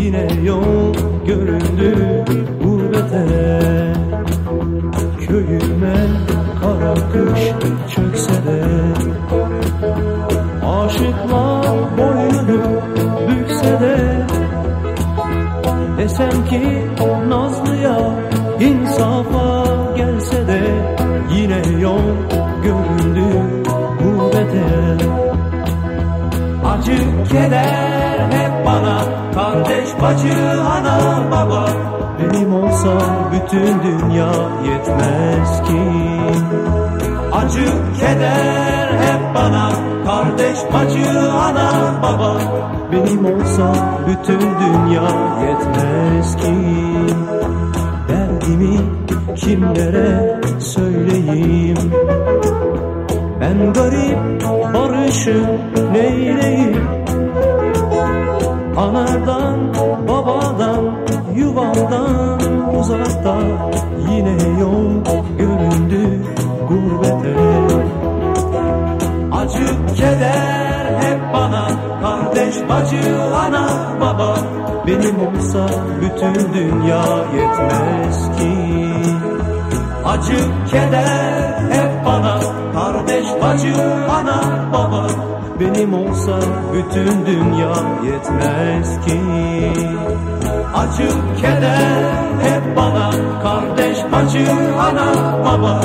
Yine yol göründü gurbete. Köyüme kara kış çökse de. Aşıklar boynunu bükse de. Desem ki Nazlı'ya insafa Acı keder hep bana. Kardeş bacı ana baba. Benim olsa bütün dünya yetmez ki. Acı keder hep bana. Kardeş bacı ana baba. Benim olsa bütün dünya yetmez ki. Derdimi kimlere söyleyeyim Ben garip barışım neyleyim? Anadan babadan yuvamdan uzakta Yine yol göründü gurbete. Acı keder hep bana Kardeş bacı ana baba. Benim olsa bütün dünya yetmez ki. Acı keder hep Kardeş bacı ana baba. Benim olsa bütün dünya yetmez ki. Acı keder hep bana. Kardeş bacı ana baba.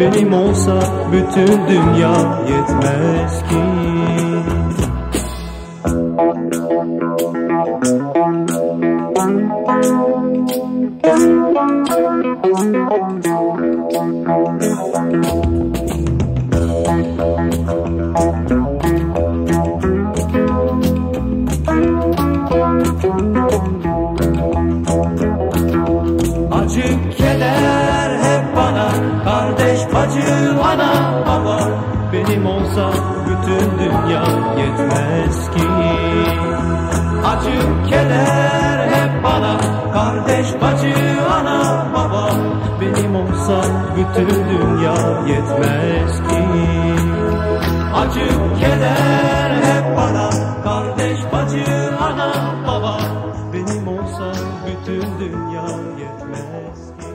Benim olsa bütün dünya yetmez ki. Acı bütün dünya yetmez ki. Acı keder hep bana. Kardeş bacı ana baba. Benim olsa bütün dünya yetmez ki. Acı keder hep bana. Kardeş bacı ana baba. Benim olsa bütün dünya yetmez ki